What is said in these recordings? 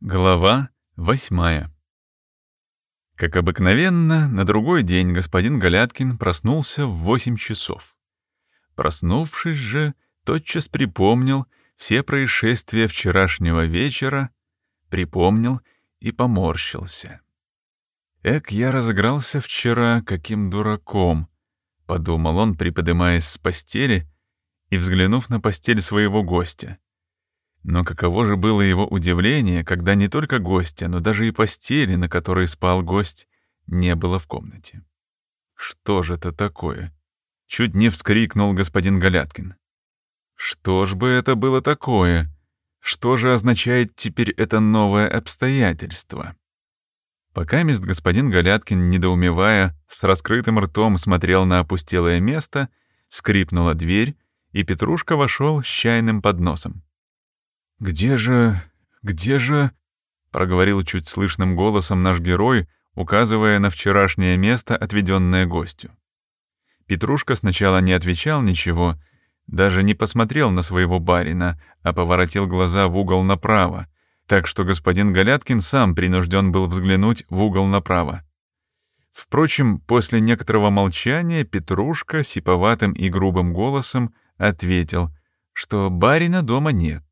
Глава восьмая Как обыкновенно, на другой день господин Галяткин проснулся в восемь часов. Проснувшись же, тотчас припомнил все происшествия вчерашнего вечера, припомнил и поморщился. «Эк, я разыгрался вчера каким дураком», — подумал он, приподымаясь с постели и взглянув на постель своего гостя. Но каково же было его удивление, когда не только гостя, но даже и постели, на которой спал гость, не было в комнате. Что же это такое? Чуть не вскрикнул господин Галяткин. Что ж бы это было такое? Что же означает теперь это новое обстоятельство? Пока мест господин Галяткин, недоумевая, с раскрытым ртом смотрел на опустелое место, скрипнула дверь, и Петрушка вошел с чайным подносом. «Где же... где же...» — проговорил чуть слышным голосом наш герой, указывая на вчерашнее место, отведенное гостю. Петрушка сначала не отвечал ничего, даже не посмотрел на своего барина, а поворотил глаза в угол направо, так что господин Галяткин сам принужден был взглянуть в угол направо. Впрочем, после некоторого молчания Петрушка сиповатым и грубым голосом ответил, что барина дома нет.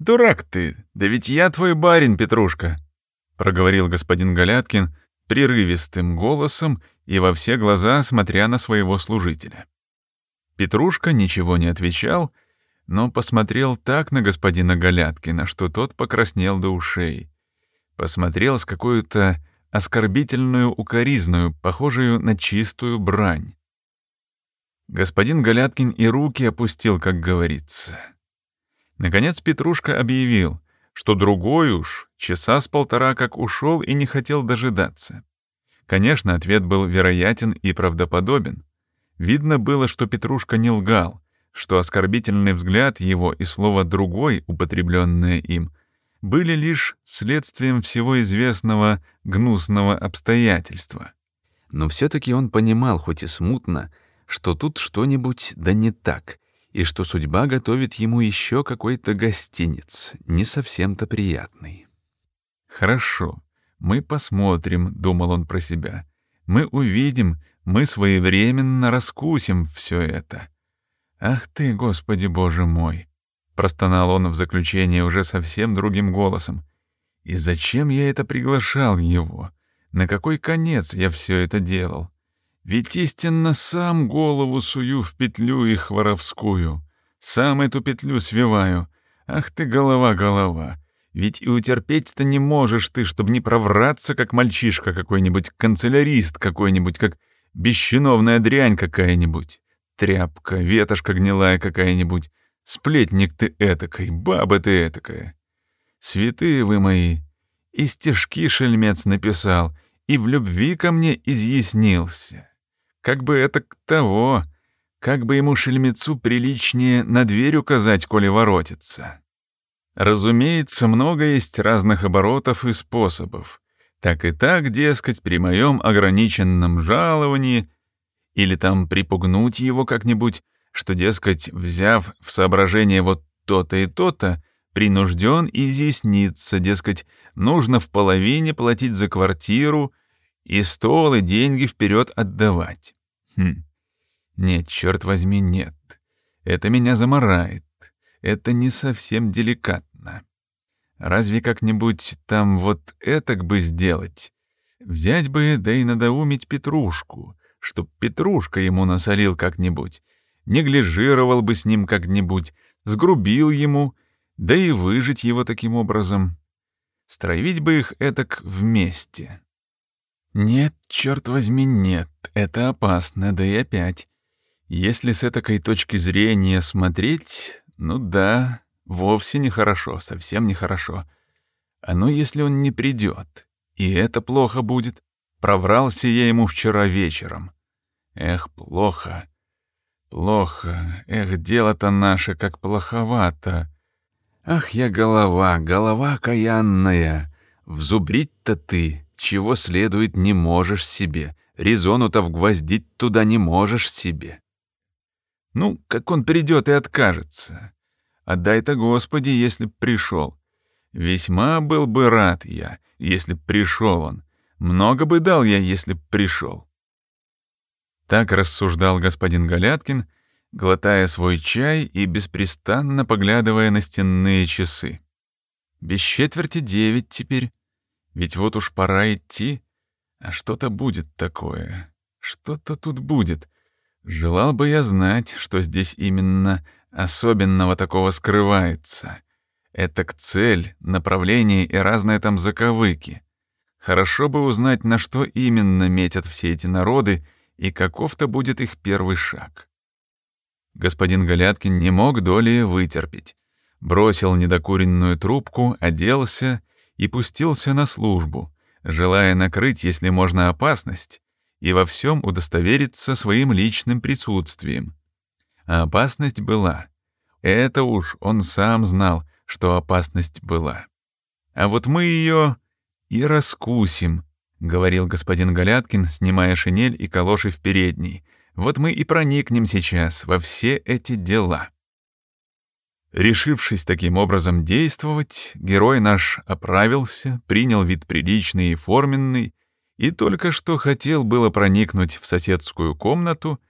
«Дурак ты! Да ведь я твой барин, Петрушка!» — проговорил господин Галяткин прерывистым голосом и во все глаза смотря на своего служителя. Петрушка ничего не отвечал, но посмотрел так на господина Галяткина, что тот покраснел до ушей. Посмотрел с какой-то оскорбительную укоризную, похожую на чистую брань. Господин Галяткин и руки опустил, как говорится. Наконец Петрушка объявил, что другой уж часа с полтора как ушел и не хотел дожидаться. Конечно, ответ был вероятен и правдоподобен. Видно было, что Петрушка не лгал, что оскорбительный взгляд его и слово «другой», употребленное им, были лишь следствием всего известного гнусного обстоятельства. Но все-таки он понимал, хоть и смутно, что тут что-нибудь да не так, и что судьба готовит ему еще какой-то гостиниц, не совсем-то приятный. «Хорошо, мы посмотрим», — думал он про себя. «Мы увидим, мы своевременно раскусим все это». «Ах ты, Господи Боже мой!» — простонал он в заключение уже совсем другим голосом. «И зачем я это приглашал его? На какой конец я все это делал? Ведь истинно сам голову сую в петлю их воровскую, сам эту петлю свиваю. Ах ты, голова, голова! Ведь и утерпеть-то не можешь ты, чтобы не провраться, как мальчишка какой-нибудь, канцелярист какой-нибудь, как бесчиновная дрянь какая-нибудь, тряпка, ветошка гнилая какая-нибудь, сплетник ты этакой, баба ты этакая. Святые вы мои, и стишки шельмец написал, и в любви ко мне изъяснился. Как бы это к того, как бы ему шельмецу приличнее на дверь указать, коли воротится. Разумеется, много есть разных оборотов и способов. Так и так, дескать, при моем ограниченном жаловании или там припугнуть его как-нибудь, что, дескать, взяв в соображение вот то-то и то-то, принужден изъясниться, дескать, нужно в половине платить за квартиру и стол, и деньги вперед отдавать. Хм. Нет, черт возьми, нет. Это меня заморает. Это не совсем деликатно. Разве как-нибудь там вот этак бы сделать? Взять бы, да и надоумить Петрушку, чтоб Петрушка ему насолил как-нибудь, неглижировал бы с ним как-нибудь, сгрубил ему, да и выжить его таким образом. Строить бы их этак вместе. Нет, черт возьми, нет, это опасно, да и опять. Если с этой точки зрения смотреть, ну да, вовсе нехорошо, совсем нехорошо. А ну, если он не придет, и это плохо будет. Проврался я ему вчера вечером. Эх, плохо, плохо, эх, дело-то наше как плоховато. Ах, я голова, голова каянная, взубрить-то ты, чего следует, не можешь себе. Резону-то вгвоздить туда не можешь себе. Ну, как он придет и откажется. Отдай-то Господи, если б пришел. Весьма был бы рад я, если б пришел он. Много бы дал я, если б пришел. Так рассуждал господин Галяткин, глотая свой чай и беспрестанно поглядывая на стенные часы. Без четверти девять теперь. Ведь вот уж пора идти. А что-то будет такое. Что-то тут будет. Желал бы я знать, что здесь именно особенного такого скрывается. Это к цель, направление и разные там заковыки. Хорошо бы узнать, на что именно метят все эти народы и каков-то будет их первый шаг. Господин Галяткин не мог доли вытерпеть. Бросил недокуренную трубку, оделся и пустился на службу, желая накрыть, если можно, опасность и во всем удостовериться своим личным присутствием. А опасность была. Это уж он сам знал, что опасность была. А вот мы ее и раскусим, — говорил господин Галяткин, снимая шинель и калоши в передней. «Вот мы и проникнем сейчас во все эти дела». Решившись таким образом действовать, герой наш оправился, принял вид приличный и форменный, и только что хотел было проникнуть в соседскую комнату,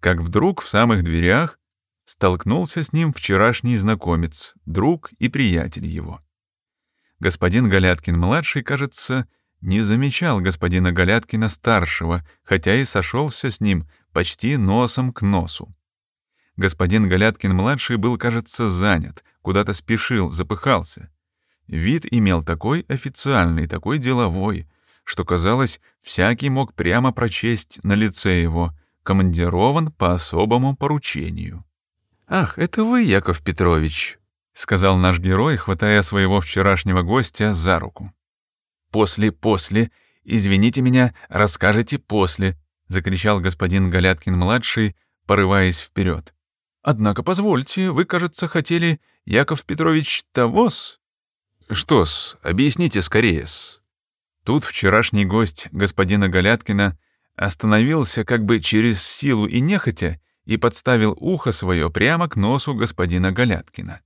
как вдруг в самых дверях столкнулся с ним вчерашний знакомец, друг и приятель его. Господин Галяткин-младший, кажется, не замечал господина Галяткина-старшего, хотя и сошелся с ним почти носом к носу. Господин Галяткин-младший был, кажется, занят, куда-то спешил, запыхался. Вид имел такой официальный, такой деловой, что, казалось, всякий мог прямо прочесть на лице его «командирован по особому поручению». «Ах, это вы, Яков Петрович», — сказал наш герой, хватая своего вчерашнего гостя за руку. «После, после, извините меня, расскажете после», — закричал господин Галяткин-младший, порываясь вперед. «Однако, позвольте, вы, кажется, хотели, Яков Петрович, того-с?» «Что-с, объясните скорее-с». Тут вчерашний гость господина Галяткина остановился как бы через силу и нехотя и подставил ухо свое прямо к носу господина Галяткина.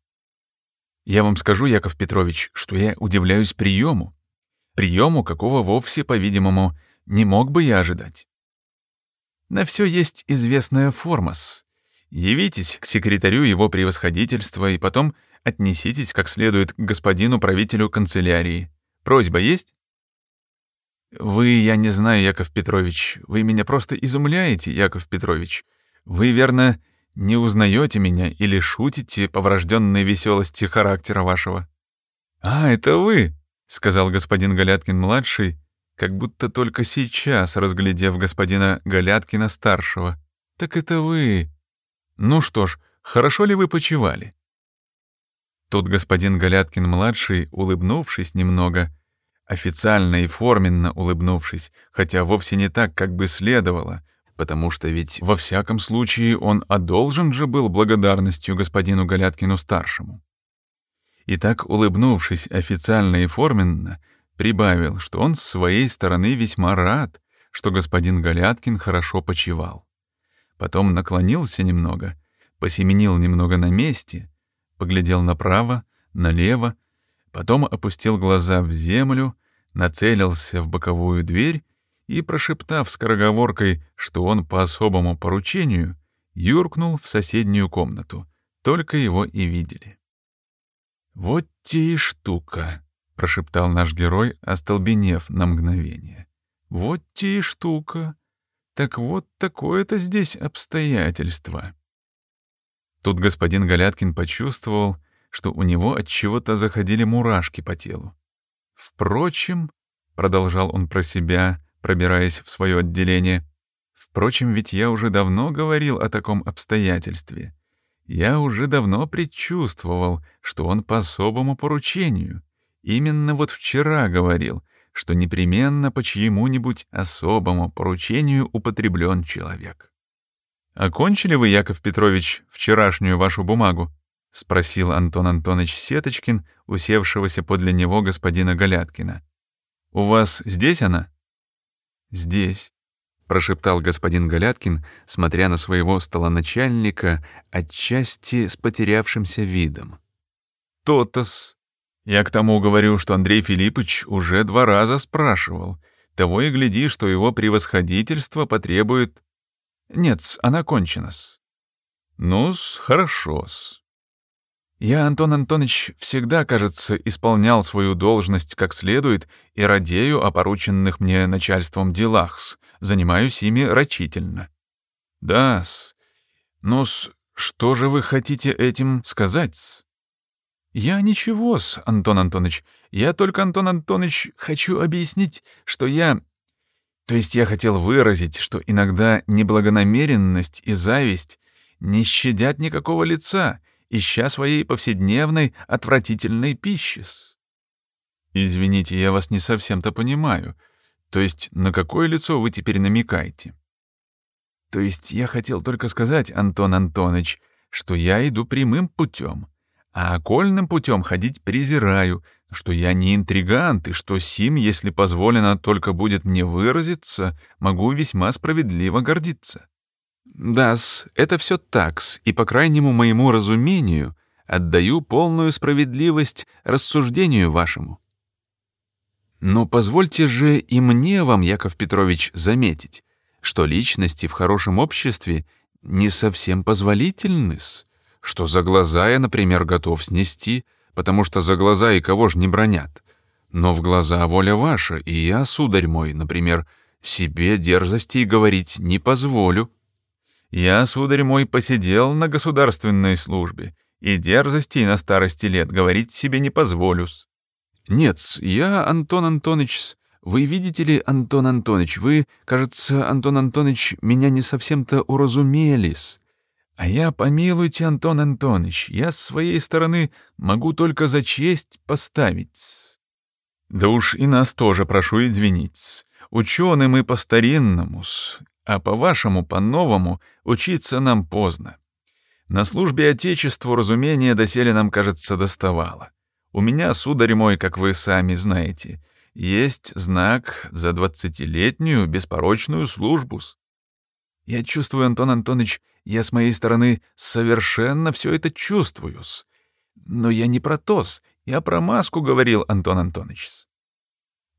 «Я вам скажу, Яков Петрович, что я удивляюсь приему приему какого вовсе, по-видимому, не мог бы я ожидать. На все есть известная формас. Явитесь к секретарю его превосходительства и потом отнеситесь как следует к господину правителю канцелярии. Просьба есть? Вы, я не знаю, Яков Петрович, вы меня просто изумляете, Яков Петрович. Вы, верно, не узнаете меня или шутите по врожденной веселости характера вашего. А, это вы, — сказал господин Галяткин-младший, как будто только сейчас, разглядев господина Галяткина-старшего. «Так это вы. Ну что ж, хорошо ли вы почевали?» Тут господин Галяткин-младший, улыбнувшись немного, официально и форменно улыбнувшись, хотя вовсе не так, как бы следовало, потому что ведь во всяком случае он одолжен же был благодарностью господину Галяткину-старшему и так, улыбнувшись официально и форменно, прибавил, что он с своей стороны весьма рад, что господин Галяткин хорошо почевал. Потом наклонился немного, посеменил немного на месте, поглядел направо, налево, потом опустил глаза в землю, нацелился в боковую дверь и, прошептав скороговоркой, что он по особому поручению, юркнул в соседнюю комнату. Только его и видели. «Вот те и штука», — прошептал наш герой, остолбенев на мгновение. «Вот те и штука. Так вот такое-то здесь обстоятельство». Тут господин Галяткин почувствовал, что у него от чего-то заходили мурашки по телу. «Впрочем», — продолжал он про себя, пробираясь в свое отделение, «впрочем, ведь я уже давно говорил о таком обстоятельстве. Я уже давно предчувствовал, что он по особому поручению. Именно вот вчера говорил, что непременно по чьему-нибудь особому поручению употреблен человек. «Окончили вы, Яков Петрович, вчерашнюю вашу бумагу?» — спросил Антон Антонович Сеточкин, усевшегося подле него господина Галяткина. «У вас здесь она?» «Здесь», — прошептал господин Галяткин, смотря на своего столоначальника, отчасти с потерявшимся видом. «То-то-с», Я к тому говорю, что Андрей Филиппович уже два раза спрашивал. Того и гляди, что его превосходительство потребует... Нет, она кончена-с. Ну-с, хорошо-с. Я, Антон Антонович, всегда, кажется, исполнял свою должность как следует и радею о порученных мне начальством делах-с, занимаюсь ими рачительно. Да-с. Ну-с, что же вы хотите этим сказать-с? Я ничего-с, Антон Антонович. Я только, Антон Антонович, хочу объяснить, что я... То есть я хотел выразить, что иногда неблагонамеренность и зависть не щадят никакого лица, ища своей повседневной отвратительной пищи. Извините, я вас не совсем-то понимаю. То есть на какое лицо вы теперь намекаете? То есть я хотел только сказать, Антон Антонович, что я иду прямым путем, а окольным путем ходить презираю, что я не интригант, и что сим, если позволено только будет мне выразиться, могу весьма справедливо гордиться. Да-с, это все такс, и по крайнему моему разумению отдаю полную справедливость рассуждению вашему. Но позвольте же и мне вам, Яков Петрович, заметить, что личности в хорошем обществе не совсем позволительны что за глаза я, например, готов снести, потому что за глаза и кого ж не бронят. Но в глаза воля ваша, и я, сударь мой, например, себе дерзостей говорить не позволю. Я, сударь мой, посидел на государственной службе, и дерзостей на старости лет говорить себе не позволю-с. Нет, я, Антон Антонович, вы видите ли, Антон Антонович, вы, кажется, Антон Антонович, меня не совсем-то уразумелись. А я, помилуйте, Антон Антонович, я с своей стороны могу только за честь поставить. Да уж и нас тоже прошу извинить. Ученые мы по-старинному, а по-вашему, по-новому, учиться нам поздно. На службе Отечеству разумение доселе нам, кажется, доставало. У меня, сударь мой, как вы сами знаете, есть знак за двадцатилетнюю беспорочную службу. Я чувствую, Антон Антонович, я с моей стороны совершенно все это чувствую. -с. Но я не про тос, я про маску говорил, Антон Антонович.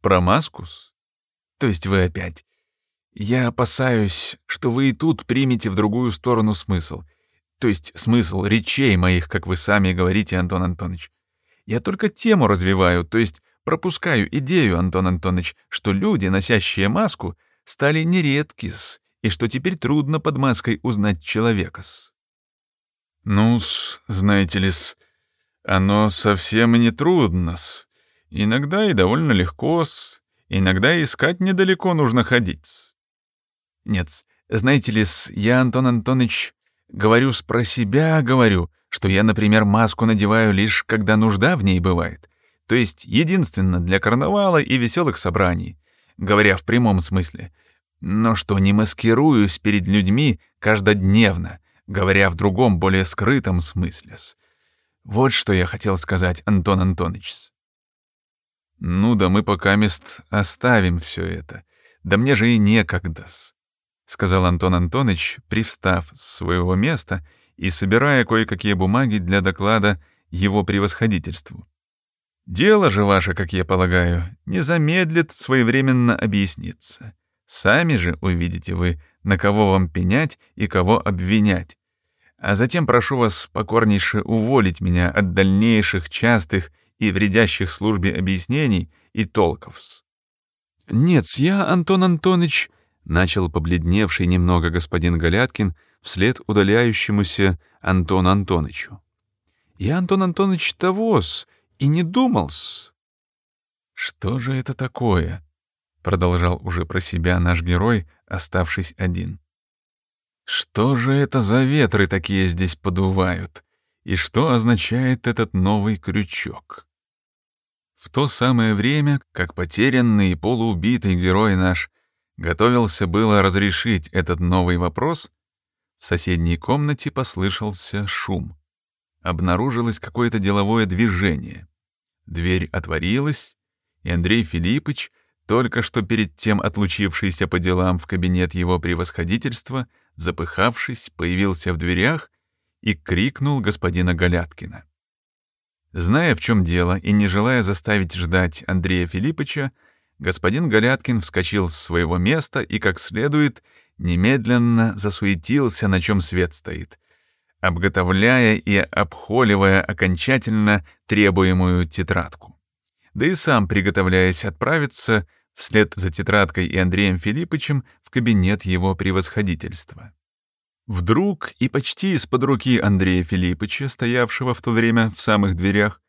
Про маскус? То есть вы опять. Я опасаюсь, что вы и тут примете в другую сторону смысл. То есть смысл речей моих, как вы сами говорите, Антон Антонович. Я только тему развиваю, то есть пропускаю идею, Антон Антонович, что люди, носящие маску, стали нередки-с, и что теперь трудно под маской узнать человека-с. Ну-с, знаете ли-с, оно совсем не трудно-с. Иногда и довольно легко-с, иногда искать недалеко нужно ходить-с. Нет, знаете ли, я, Антон Антонович, говорю про себя, говорю, что я, например, маску надеваю лишь, когда нужда в ней бывает, то есть единственно для карнавала и веселых собраний, говоря в прямом смысле — но что не маскируюсь перед людьми каждодневно, говоря в другом, более скрытом смысле. Вот что я хотел сказать, Антон Антонович. Ну да мы пока мест оставим все это. Да мне же и некогда-с, — сказал Антон Антонович, привстав с своего места и собирая кое-какие бумаги для доклада его превосходительству. Дело же ваше, как я полагаю, не замедлит своевременно объясниться. Сами же увидите вы, на кого вам пенять и кого обвинять. А затем прошу вас покорнейше уволить меня от дальнейших частых и вредящих службе объяснений и толков. «Нет, я, Антон Антонович», — начал побледневший немного господин Галяткин вслед удаляющемуся Антону Антонычу. «Я, Антон Антонович, того-с и не думал-с». «Что же это такое?» Продолжал уже про себя наш герой, оставшись один. Что же это за ветры такие здесь подувают? И что означает этот новый крючок? В то самое время, как потерянный и полуубитый герой наш готовился было разрешить этот новый вопрос, в соседней комнате послышался шум. Обнаружилось какое-то деловое движение. Дверь отворилась, и Андрей Филиппович — только что перед тем отлучившийся по делам в кабинет его превосходительства, запыхавшись, появился в дверях и крикнул господина Галяткина. Зная, в чем дело, и не желая заставить ждать Андрея Филипповича, господин Галяткин вскочил с своего места и, как следует, немедленно засуетился, на чем свет стоит, обготовляя и обхоливая окончательно требуемую тетрадку. Да и сам, приготовляясь отправиться, вслед за тетрадкой и Андреем Филипповичем в кабинет его превосходительства. Вдруг и почти из-под руки Андрея Филипповича, стоявшего в то время в самых дверях,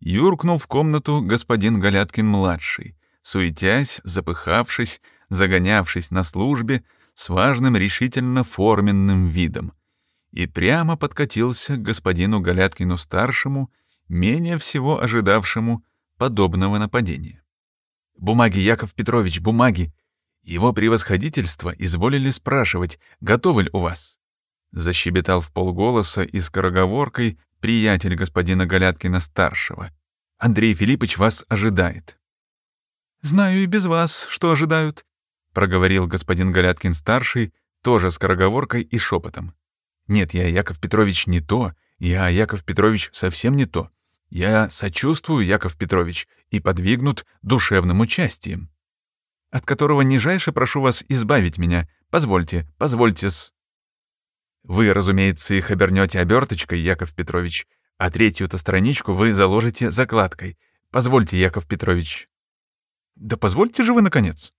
юркнул в комнату господин Галяткин-младший, суетясь, запыхавшись, загонявшись на службе, с важным решительно форменным видом, и прямо подкатился к господину Галяткину-старшему, менее всего ожидавшему подобного нападения. «Бумаги, Яков Петрович, бумаги! Его превосходительство изволили спрашивать, готовы ли у вас?» Защебетал в полголоса и скороговоркой приятель господина Галяткина-старшего. «Андрей Филиппович вас ожидает». «Знаю и без вас, что ожидают», — проговорил господин Галяткин-старший, тоже скороговоркой и шепотом. «Нет, я, Яков Петрович, не то. Я, Яков Петрович, совсем не то. Я сочувствую, Яков Петрович, и подвигнут душевным участием, от которого нижайше прошу вас избавить меня. Позвольте, позвольте-с». Вы, разумеется, их обернете оберточкой, Яков Петрович, а третью-то страничку вы заложите закладкой. Позвольте, Яков Петрович. Да позвольте же вы, наконец.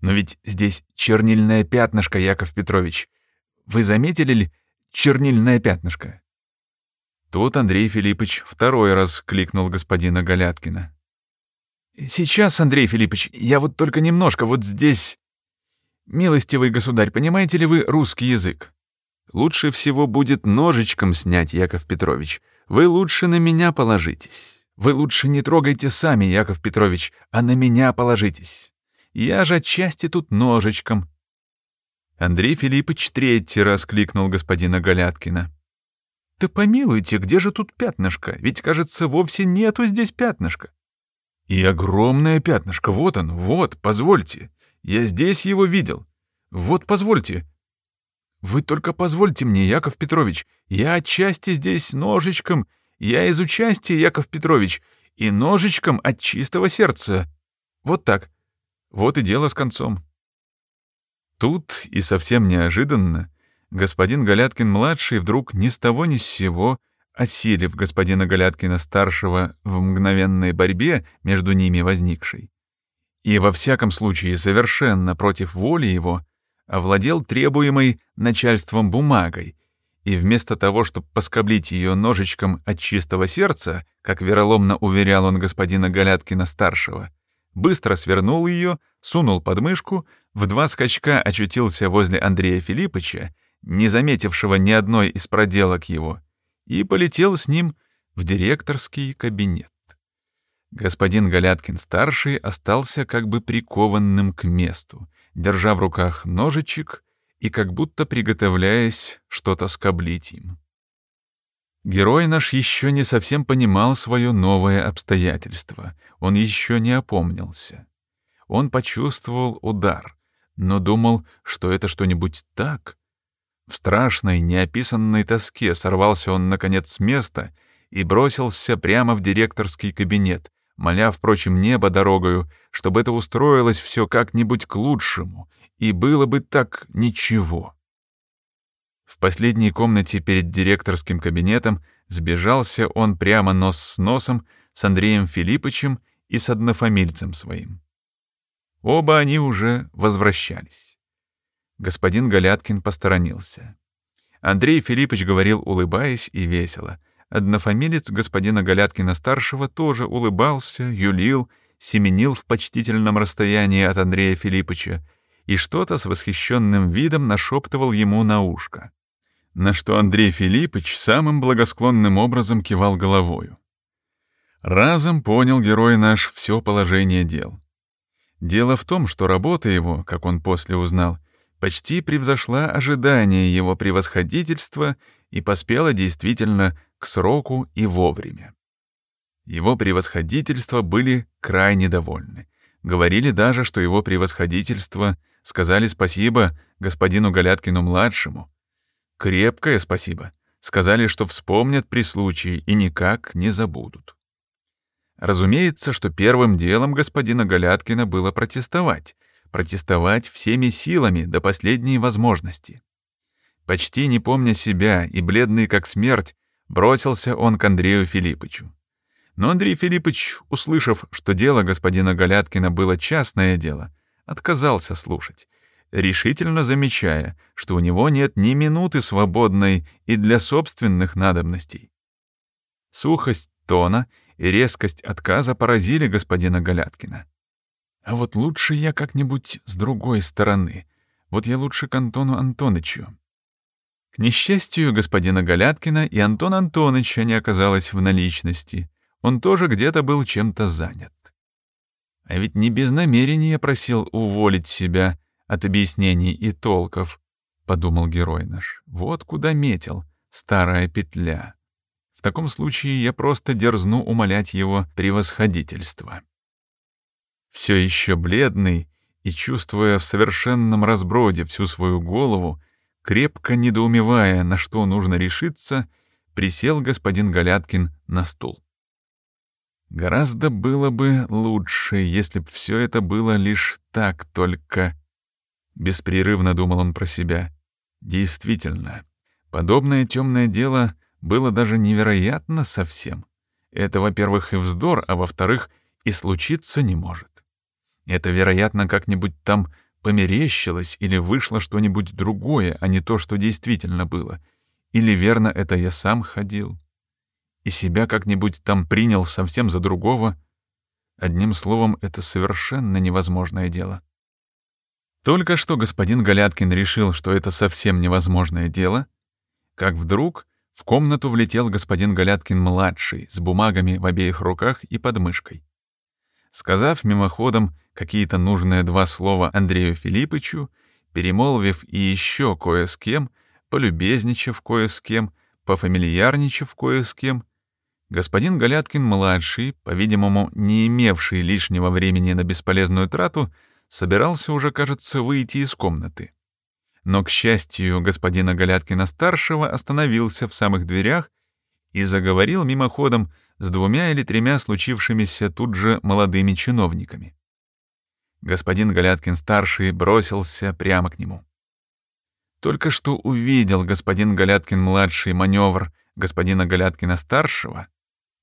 Но ведь здесь чернильное пятнышко, Яков Петрович. Вы заметили ли чернильное пятнышко? Тут Андрей Филиппович второй раз кликнул господина Галяткина. «Сейчас, Андрей Филиппович, я вот только немножко вот здесь...» «Милостивый государь, понимаете ли вы русский язык?» Лучше всего будет ножичком снять, Яков Петрович. Вы лучше на меня положитесь. Вы лучше не трогайте сами, Яков Петрович, а на меня положитесь. Я же отчасти тут ножичком». Андрей Филиппович третий раз кликнул господина Галяткина. «Да помилуйте, где же тут пятнышко? Ведь, кажется, вовсе нету здесь пятнышка». «И огромное пятнышко, вот он, вот, позвольте. Я здесь его видел. Вот, позвольте, вы только позвольте мне, Яков Петрович, я отчасти здесь ножичком, я из участия, Яков Петрович, и ножичком от чистого сердца. Вот так. Вот и дело с концом. Тут и совсем неожиданно господин Галяткин-младший вдруг ни с того ни с сего, осилив господина Галяткина-старшего в мгновенной борьбе между ними возникшей, и во всяком случае совершенно против воли его, овладел требуемой начальством бумагой, и вместо того, чтобы поскоблить ее ножичком от чистого сердца, как вероломно уверял он господина Галяткина-старшего, быстро свернул ее, сунул под мышку, в два скачка очутился возле Андрея Филипповича, не заметившего ни одной из проделок его, и полетел с ним в директорский кабинет. Господин Галяткин-старший остался как бы прикованным к месту, держа в руках ножичек и как будто приготовляясь что-то скоблить им. Герой наш еще не совсем понимал свое новое обстоятельство, он еще не опомнился. Он почувствовал удар, но думал, что это что-нибудь так. В страшной, неописанной тоске сорвался он, наконец, с места и бросился прямо в директорский кабинет, моля, впрочем, небо дорогою, чтобы это устроилось все как-нибудь к лучшему, и было бы так ничего. В последней комнате перед директорским кабинетом сбежался он прямо нос с носом с Андреем Филипповичем и с однофамильцем своим. Оба они уже возвращались. Господин Галяткин посторонился. Андрей Филиппович говорил, улыбаясь и весело — Однофамилец господина Галяткина-старшего тоже улыбался, юлил, семенил в почтительном расстоянии от Андрея Филипповича и что-то с восхищенным видом нашептывал ему на ушко. На что Андрей Филиппович самым благосклонным образом кивал головою. Разом понял герой наш все положение дел. Дело в том, что работа его, как он после узнал, почти превзошла ожидания его превосходительства и поспела действительно к сроку и вовремя. Его превосходительства были крайне довольны. Говорили даже, что его превосходительство сказали спасибо господину Галяткину-младшему. Крепкое спасибо. Сказали, что вспомнят при случае и никак не забудут. Разумеется, что первым делом господина Галяткина было протестовать, протестовать всеми силами до последней возможности. Почти не помня себя и бледный как смерть, бросился он к Андрею Филипповичу. Но Андрей Филиппович, услышав, что дело господина Галяткина было частное дело, отказался слушать, решительно замечая, что у него нет ни минуты свободной и для собственных надобностей. Сухость тона и резкость отказа поразили господина Галяткина. А вот лучше я как-нибудь с другой стороны. Вот я лучше к Антону Антонычу. К несчастью господина Галяткина и Антон Антоныча не оказалось в наличности. Он тоже где-то был чем-то занят. А ведь не без намерения просил уволить себя от объяснений и толков, — подумал герой наш. Вот куда метил, старая петля. В таком случае я просто дерзну умолять его превосходительство. Все еще бледный и чувствуя в совершенном разброде всю свою голову, крепко недоумевая, на что нужно решиться, присел господин Галяткин на стул. Гораздо было бы лучше, если б все это было лишь так только... Беспрерывно думал он про себя. Действительно, подобное темное дело было даже невероятно совсем. Это, во-первых, и вздор, а во-вторых, и случиться не может. Это, вероятно, как-нибудь там померещилось или вышло что-нибудь другое, а не то, что действительно было. Или верно, это я сам ходил. И себя как-нибудь там принял совсем за другого. Одним словом, это совершенно невозможное дело. Только что господин Галяткин решил, что это совсем невозможное дело, как вдруг в комнату влетел господин Галяткин-младший с бумагами в обеих руках и под мышкой. Сказав мимоходом какие-то нужные два слова Андрею Филиппычу, перемолвив и еще кое с кем, полюбезничав кое с кем, пофамильярничав кое с кем, господин Галяткин-младший, по-видимому, не имевший лишнего времени на бесполезную трату, собирался уже, кажется, выйти из комнаты. Но, к счастью, господина Галяткина-старшего остановился в самых дверях и заговорил мимоходом с двумя или тремя случившимися тут же молодыми чиновниками. Господин Галяткин-старший бросился прямо к нему. Только что увидел господин Галяткин-младший маневр господина Галяткина-старшего,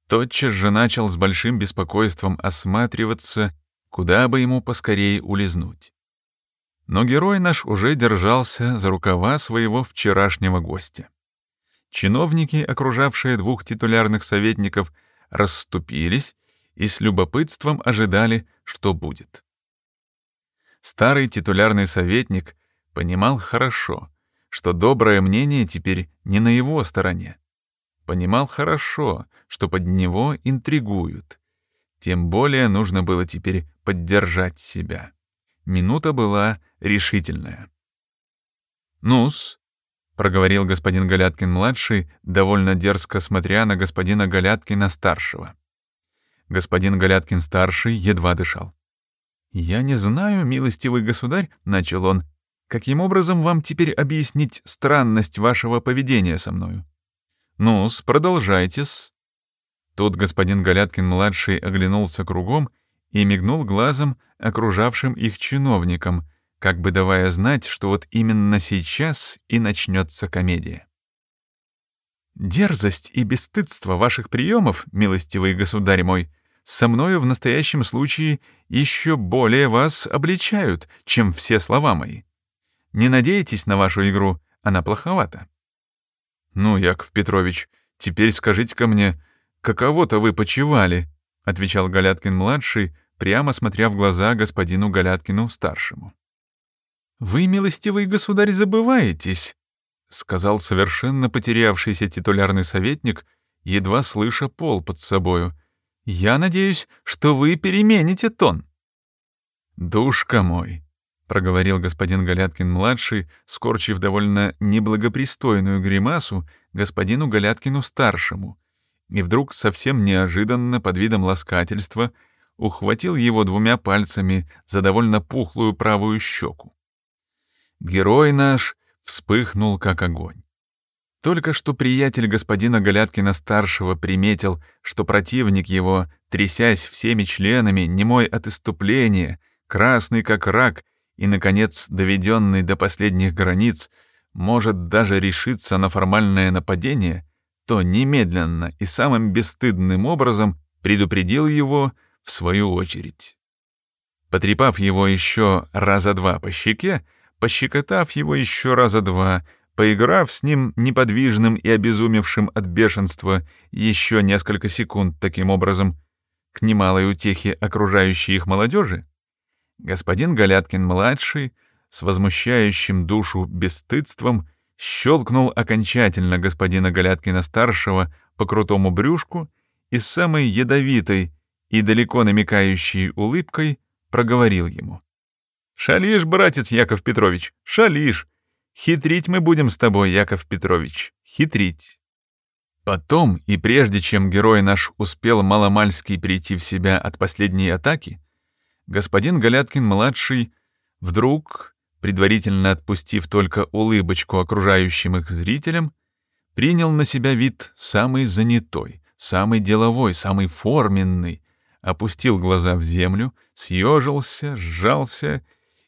тотчас же начал с большим беспокойством осматриваться, куда бы ему поскорее улизнуть. Но герой наш уже держался за рукава своего вчерашнего гостя. Чиновники, окружавшие двух титулярных советников, расступились и с любопытством ожидали, что будет. Старый титулярный советник понимал хорошо, что доброе мнение теперь не на его стороне. Понимал хорошо, что под него интригуют. Тем более нужно было теперь поддержать себя. Минута была решительная. «Ну-с», — проговорил господин Галяткин-младший, довольно дерзко смотря на господина Галяткина-старшего. Господин Галяткин-старший едва дышал. «Я не знаю, милостивый государь», — начал он, — «каким образом вам теперь объяснить странность вашего поведения со мною?» «Ну-с, продолжайте-с». Тут господин Галяткин-младший оглянулся кругом и мигнул глазом окружавшим их чиновникам, как бы давая знать, что вот именно сейчас и начнется комедия. «Дерзость и бесстыдство ваших приемов, милостивый государь мой, со мною в настоящем случае еще более вас обличают, чем все слова мои. Не надейтесь на вашу игру, она плоховата». «Ну, Яков Петрович, теперь скажите-ка мне, каково-то вы почивали?» — отвечал Галяткин-младший, прямо смотря в глаза господину Галяткину-старшему. «Вы, милостивый государь, забываетесь», — сказал совершенно потерявшийся титулярный советник, едва слыша пол под собою. «Я надеюсь, что вы перемените тон». «Душка мой», — проговорил господин Галяткин-младший, скорчив довольно неблагопристойную гримасу господину Галяткину-старшему, и вдруг совсем неожиданно под видом ласкательства — ухватил его двумя пальцами за довольно пухлую правую щеку. Герой наш вспыхнул, как огонь. Только что приятель господина Галяткина-старшего приметил, что противник его, трясясь всеми членами, немой от иступления, красный как рак и, наконец, доведенный до последних границ, может даже решиться на формальное нападение, то немедленно и самым бесстыдным образом предупредил его в свою очередь. Потрепав его еще раза два по щеке, пощекотав его еще раза два, Поиграв с ним неподвижным и обезумевшим от бешенства еще несколько секунд таким образом, к немалой утехе окружающей их молодежи, господин Галяткин-младший с возмущающим душу бесстыдством щелкнул окончательно господина Галяткина-старшего по крутому брюшку и самой ядовитой и далеко намекающей улыбкой проговорил ему. «Шалишь, братец Яков Петрович, шалишь! Хитрить мы будем с тобой, Яков Петрович, хитрить. Потом, и прежде чем герой наш успел маломальски прийти в себя от последней атаки, господин Галяткин-младший вдруг, предварительно отпустив только улыбочку окружающим их зрителям, принял на себя вид самый занятой, самый деловой, самый форменный, опустил глаза в землю, съежился, сжался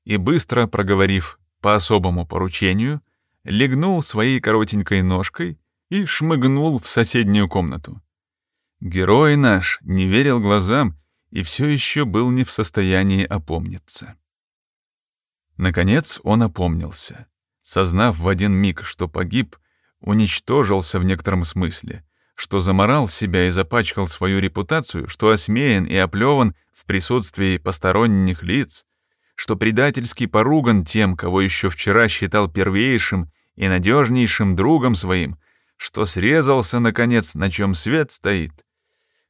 и, быстро проговорив по особому поручению, легнул своей коротенькой ножкой и шмыгнул в соседнюю комнату. Герой наш не верил глазам и все еще был не в состоянии опомниться. Наконец он опомнился. Сознав в один миг, что погиб, уничтожился в некотором смысле, что заморал себя и запачкал свою репутацию, что осмеян и оплеван в присутствии посторонних лиц, что предательски поруган тем, кого еще вчера считал первейшим и надежнейшим другом своим, что срезался, наконец, на чем свет стоит.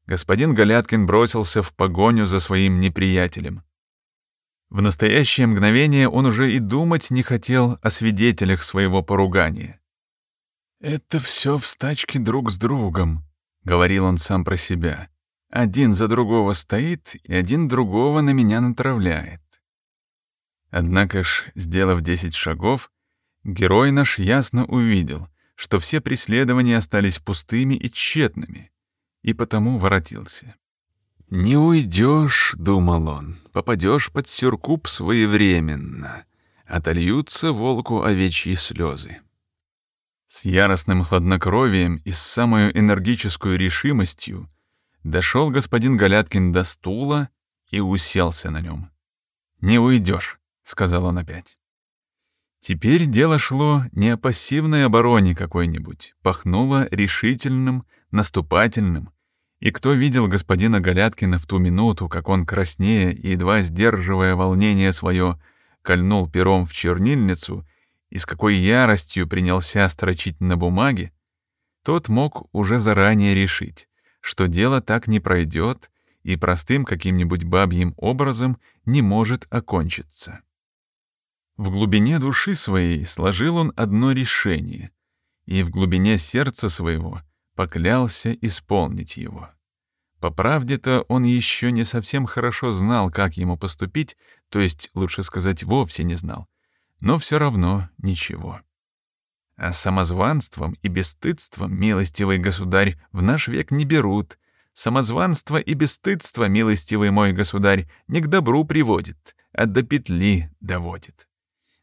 Господин Галяткин бросился в погоню за своим неприятелем. В настоящее мгновение он уже и думать не хотел о свидетелях своего поругания. «Это все в стачке друг с другом», — говорил он сам про себя. «Один за другого стоит, и один другого на меня натравляет. Однако ж, сделав десять шагов, герой наш ясно увидел, что все преследования остались пустыми и тщетными, и потому воротился. «Не уйдешь, — думал он, — попадешь под сюркуп своевременно, отольются волку овечьи слезы». С яростным хладнокровием и с самой энергической решимостью дошел господин Галяткин до стула и уселся на нем. «Не уйдешь», — сказал он опять. Теперь дело шло не о пассивной обороне какой-нибудь, пахнуло решительным, наступательным. И кто видел господина Галяткина в ту минуту, как он краснея и едва сдерживая волнение свое, кольнул пером в чернильницу и с какой яростью принялся строчить на бумаге, тот мог уже заранее решить, что дело так не пройдет и простым каким-нибудь бабьим образом не может окончиться. В глубине души своей сложил он одно решение, и в глубине сердца своего поклялся исполнить его. По правде-то он еще не совсем хорошо знал, как ему поступить, то есть, лучше сказать, вовсе не знал, но все равно ничего. А самозванством и бесстыдством, милостивый государь, в наш век не берут. Самозванство и бесстыдство, милостивый мой государь, не к добру приводит, а до петли доводит.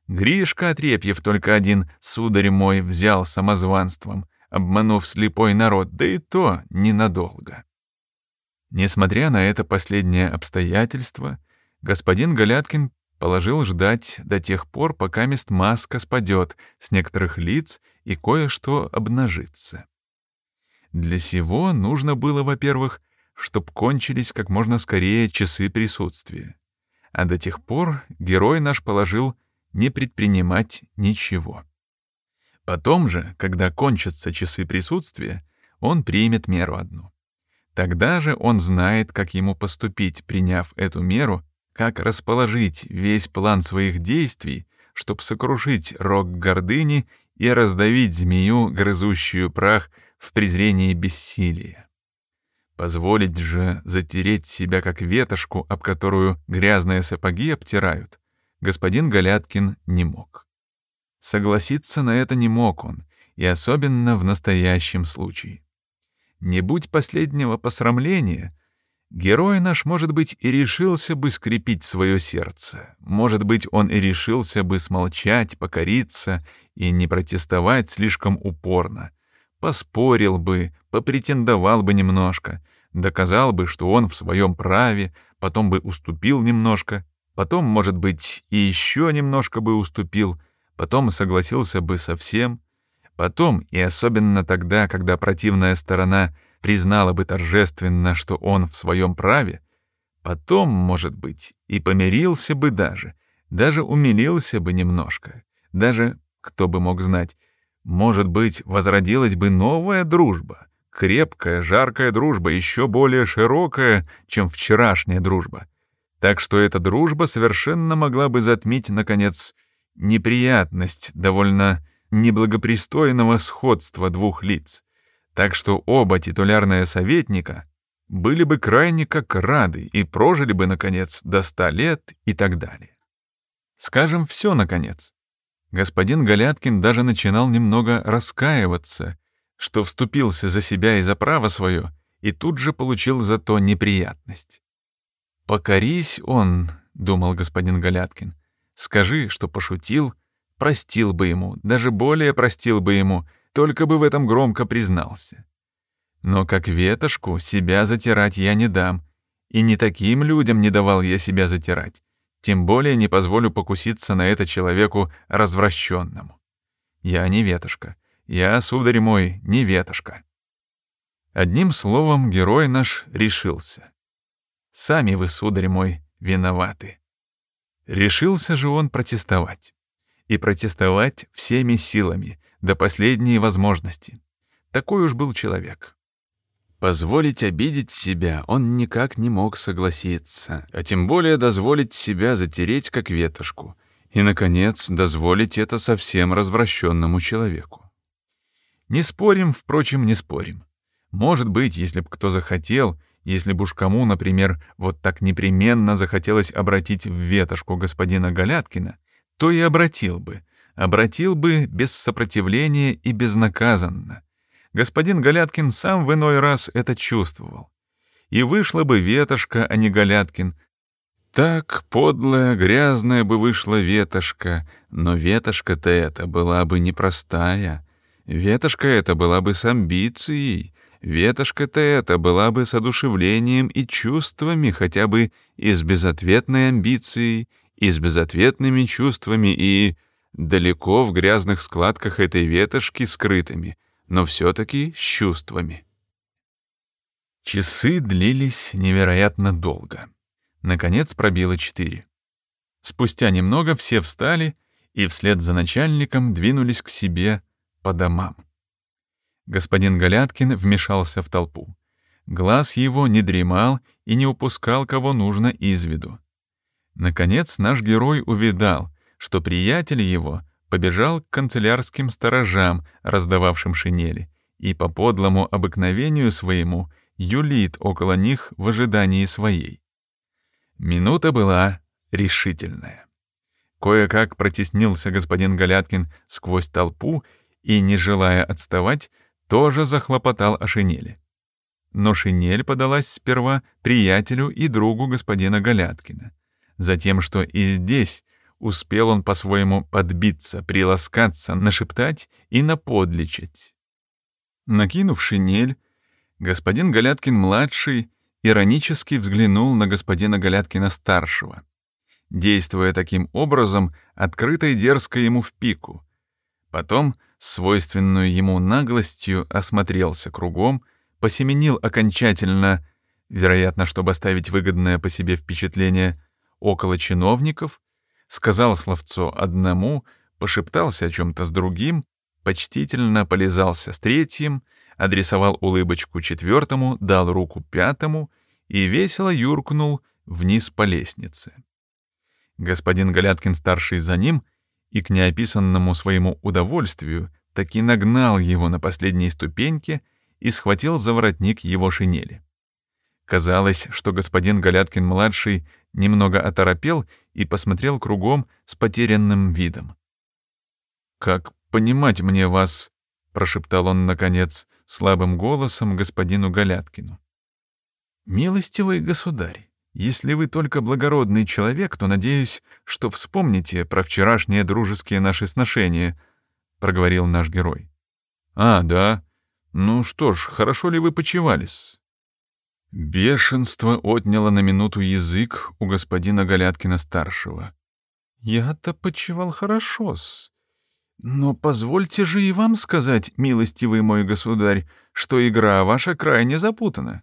Гришка Отрепьев только один, сударь мой, взял самозванством, обманув слепой народ, да и то ненадолго. Несмотря на это последнее обстоятельство, господин Галяткин положил ждать до тех пор, пока мест маска спадет с некоторых лиц и кое-что обнажится. Для сего нужно было, во-первых, чтоб кончились как можно скорее часы присутствия. А до тех пор герой наш положил не предпринимать ничего. Потом же, когда кончатся часы присутствия, он примет меру одну. Тогда же он знает, как ему поступить, приняв эту меру, как расположить весь план своих действий, чтобы сокрушить рог гордыни и раздавить змею, грызущую прах в презрении бессилия. Позволить же затереть себя как ветошку, об которую грязные сапоги обтирают, господин Галяткин не мог. Согласиться на это не мог он, и особенно в настоящем случае. Не будь последнего посрамления, герой наш, может быть, и решился бы скрепить свое сердце, может быть, он и решился бы смолчать, покориться и не протестовать слишком упорно, поспорил бы, попретендовал бы немножко, доказал бы, что он в своем праве, потом бы уступил немножко, потом, может быть, и еще немножко бы уступил, потом согласился бы совсем, потом, и особенно тогда, когда противная сторона признала бы торжественно, что он в своем праве, потом, может быть, и помирился бы даже, даже умилился бы немножко, даже, кто бы мог знать, может быть, возродилась бы новая дружба, крепкая, жаркая дружба, еще более широкая, чем вчерашняя дружба. Так что эта дружба совершенно могла бы затмить, наконец, неприятность довольно неблагопристойного сходства двух лиц. Так что оба титулярные советника были бы крайне как рады и прожили бы, наконец, до ста лет и так далее. Скажем все, наконец. Господин Галяткин даже начинал немного раскаиваться, что вступился за себя и за право свое, и тут же получил за то неприятность. «Покорись он», — думал господин Галяткин, — «скажи, что пошутил, простил бы ему, даже более простил бы ему, только бы в этом громко признался. Но как ветошку себя затирать я не дам, и не таким людям не давал я себя затирать, тем более не позволю покуситься на это человеку развращенному. Я не ветошка, я, сударь мой, не ветошка. Одним словом, герой наш решился. Сами вы, сударь мой, виноваты. Решился же он протестовать. И протестовать всеми силами, до последней возможности. Такой уж был человек. Позволить обидеть себя он никак не мог согласиться, а тем более дозволить себя затереть как ветошку, и, наконец, дозволить это совсем развращенному человеку. Не спорим, впрочем, не спорим. Может быть, если б кто захотел, если бы уж кому, например, вот так непременно захотелось обратить в ветошку господина Галяткина, то и обратил бы, обратил бы без сопротивления и безнаказанно. Господин Галяткин сам в иной раз это чувствовал. И вышла бы ветошка, а не Галяткин. Так подлая, грязная бы вышла ветошка, но ветошка-то эта была бы непростая. Ветошка эта была бы с амбицией, Ветошка-то эта была бы с одушевлением и чувствами, хотя бы и с безответной амбицией, и с безответными чувствами, и далеко в грязных складках этой ветошки скрытыми, но все-таки с чувствами. Часы длились невероятно долго. Наконец пробило четыре. Спустя немного все встали и вслед за начальником двинулись к себе по домам. Господин Галяткин вмешался в толпу. Глаз его не дремал и не упускал кого нужно из виду. Наконец наш герой увидал, что приятель его побежал к канцелярским сторожам, раздававшим шинели, и по подлому обыкновению своему юлит около них в ожидании своей. Минута была решительная. Кое-как протеснился господин Галяткин сквозь толпу и, не желая отставать, тоже захлопотал о шинели. Но шинель подалась сперва приятелю и другу господина Галяткина. Затем, что и здесь успел он по-своему подбиться, приласкаться, нашептать и наподличать. Накинув шинель, господин Галяткин-младший иронически взглянул на господина Галяткина-старшего, действуя таким образом открыто и дерзко ему в пику. Потом свойственную ему наглостью, осмотрелся кругом, посеменил окончательно, вероятно, чтобы оставить выгодное по себе впечатление, около чиновников, сказал словцо одному, пошептался о чем-то с другим, почтительно полизался с третьим, адресовал улыбочку четвертому, дал руку пятому и весело юркнул вниз по лестнице. Господин Галяткин-старший за ним — и к неописанному своему удовольствию таки нагнал его на последней ступеньке и схватил за воротник его шинели. Казалось, что господин Галяткин-младший немного оторопел и посмотрел кругом с потерянным видом. «Как понимать мне вас прошептал он, наконец, слабым голосом господину Галяткину. «Милостивый государь, если вы только благородный человек, то надеюсь, что вспомните про вчерашние дружеские наши сношения», — проговорил наш герой. «А, да? Ну что ж, хорошо ли вы почевались?» Бешенство отняло на минуту язык у господина Галяткина-старшего. «Я-то почевал хорошо-с. Но позвольте же и вам сказать, милостивый мой государь, что игра ваша крайне запутана».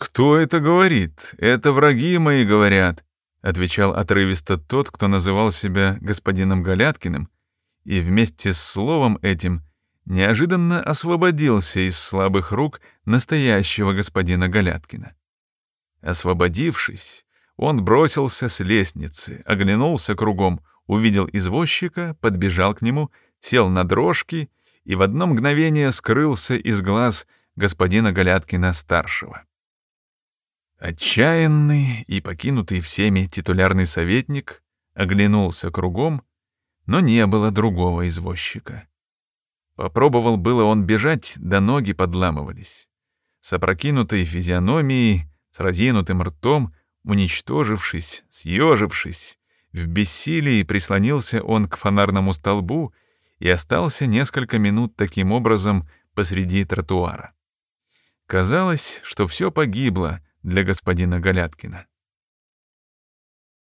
«Кто это говорит? Это враги мои говорят», — отвечал отрывисто тот, кто называл себя господином Галяткиным, и вместе с словом этим неожиданно освободился из слабых рук настоящего господина Галяткина. Освободившись, он бросился с лестницы, оглянулся кругом, увидел извозчика, подбежал к нему, сел на дрожки и в одно мгновение скрылся из глаз господина Галяткина-старшего. Отчаянный и покинутый всеми титулярный советник оглянулся кругом, но не было другого извозчика. Попробовал было он бежать, да ноги подламывались. С опрокинутой физиономией, с разинутым ртом, уничтожившись, съежившись, в бессилии прислонился он к фонарному столбу и остался несколько минут таким образом посреди тротуара. Казалось, что все погибло, для господина Галяткина.